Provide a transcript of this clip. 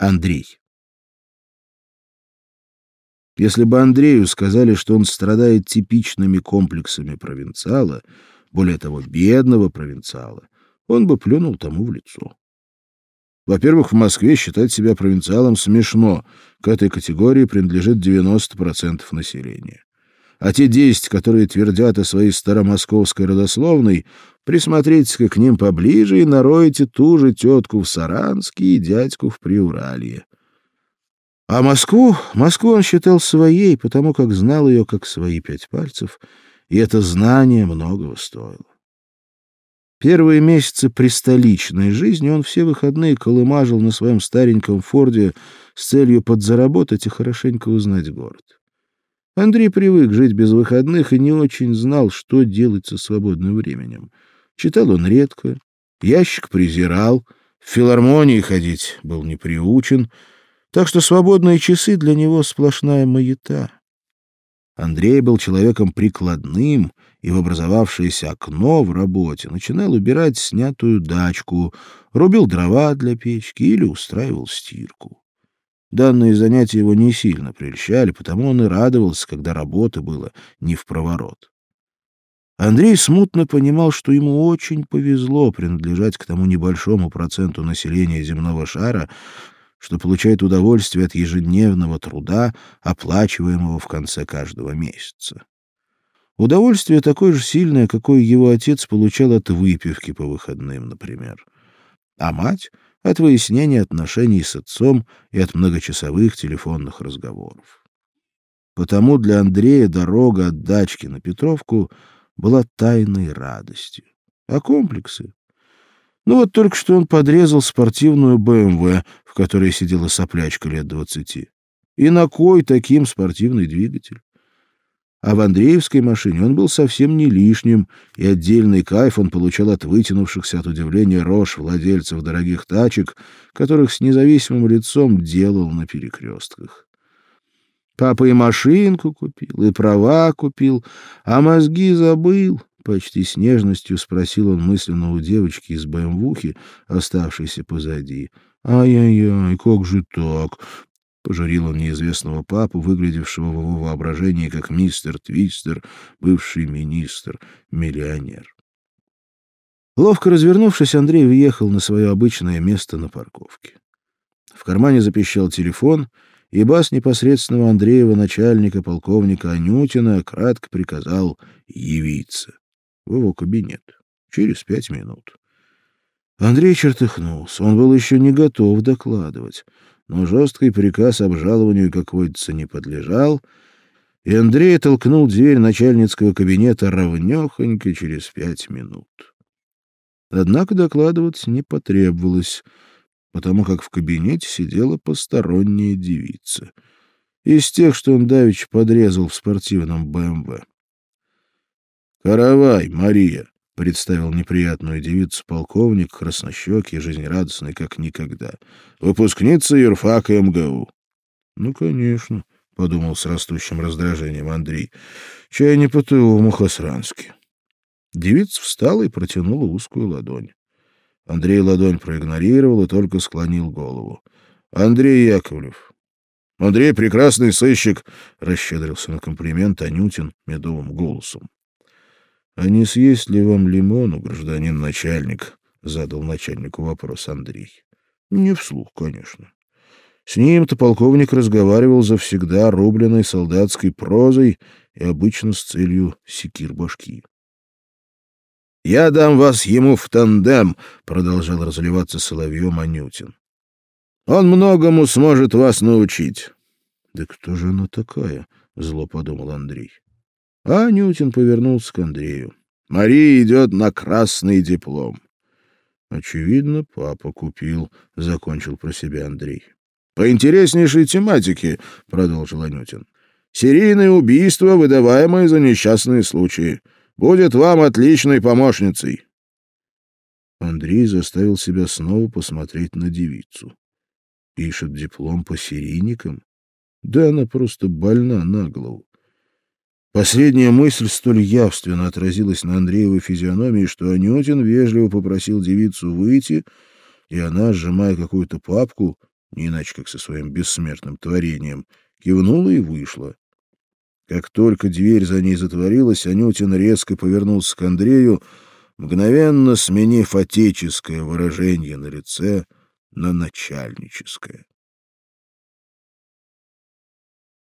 Андрей. Если бы Андрею сказали, что он страдает типичными комплексами провинциала, более того, бедного провинциала, он бы плюнул тому в лицо. Во-первых, в Москве считать себя провинциалом смешно. К этой категории принадлежит 90% населения. А те 10, которые твердят о своей старомосковской родословной, присмотритесь-ка к ним поближе и нароете ту же тетку в Саранске и дядьку в Приуралье. А Москву, Москву он считал своей, потому как знал ее как свои пять пальцев, и это знание многого стоило. Первые месяцы пристоличной жизни он все выходные колымажил на своем стареньком Форде с целью подзаработать и хорошенько узнать город. Андрей привык жить без выходных и не очень знал, что делать со свободным временем. Читал он редко, ящик презирал, в филармонии ходить был не приучен, так что свободные часы для него сплошная маята. Андрей был человеком прикладным и в образовавшееся окно в работе начинал убирать снятую дачку, рубил дрова для печки или устраивал стирку. Данные занятия его не сильно прельщали, потому он и радовался, когда работы было не в проворот. Андрей смутно понимал, что ему очень повезло принадлежать к тому небольшому проценту населения земного шара, что получает удовольствие от ежедневного труда, оплачиваемого в конце каждого месяца. Удовольствие такое же сильное, какое его отец получал от выпивки по выходным, например. А мать от выяснения отношений с отцом и от многочасовых телефонных разговоров. Потому для Андрея дорога от дачки на Петровку была тайной радостью. А комплексы? Ну вот только что он подрезал спортивную БМВ, в которой сидела соплячка лет двадцати. И на кой таким спортивный двигатель? А в Андреевской машине он был совсем не лишним, и отдельный кайф он получал от вытянувшихся от удивления рож владельцев дорогих тачек, которых с независимым лицом делал на перекрестках. Папа и машинку купил, и права купил, а мозги забыл. Почти с нежностью спросил он мысленно у девочки из БМВухи, оставшейся позади. «Ай-яй-яй, как же так? Пожурил он неизвестного папу, выглядевшего в его воображении как мистер Твистер, бывший министр, миллионер. Ловко развернувшись, Андрей въехал на свое обычное место на парковке. В кармане запищал телефон, и бас непосредственного Андреева начальника полковника Анютина кратко приказал явиться в его кабинет через пять минут. Андрей чертыхнулся. Он был еще не готов докладывать но жесткий приказ обжалованию, как водится, не подлежал, и Андрей толкнул дверь начальницкого кабинета ровнёхонько через пять минут. Однако докладывать не потребовалось, потому как в кабинете сидела посторонняя девица. Из тех, что он давеча подрезал в спортивном БМВ. «Каравай, Мария!» Представил неприятную девицу полковник, краснощекий, жизнерадостный, как никогда. Выпускница юрфака МГУ. — Ну, конечно, — подумал с растущим раздражением Андрей. — Чай не ПТУ в Мухосранске. Девица встала и протянула узкую ладонь. Андрей ладонь проигнорировал и только склонил голову. — Андрей Яковлев. — Андрей — прекрасный сыщик, — расщедрился на комплимент Анютин медовым голосом. «А не съесть ли вам лимону, гражданин начальник?» — задал начальнику вопрос Андрей. «Не вслух, конечно. С ним-то полковник разговаривал завсегда рубленной солдатской прозой и обычно с целью секир башки. «Я дам вас ему в тандем», — продолжал разливаться соловьем Анютин. «Он многому сможет вас научить». «Да кто же она такая?» — зло подумал Андрей. А Анютин повернулся к Андрею. «Мария идет на красный диплом». «Очевидно, папа купил», — закончил про себя Андрей. «По интереснейшей тематике», — продолжил Анютин. «Серийные убийства, выдаваемые за несчастные случаи. Будет вам отличной помощницей». Андрей заставил себя снова посмотреть на девицу. Пишет диплом по серийникам? Да она просто больна на голову. Последняя мысль столь явственно отразилась на Андреевой физиономии, что Анютин вежливо попросил девицу выйти, и она, сжимая какую-то папку, не иначе как со своим бессмертным творением, кивнула и вышла. Как только дверь за ней затворилась, Анютин резко повернулся к Андрею, мгновенно сменив отеческое выражение на лице на начальническое.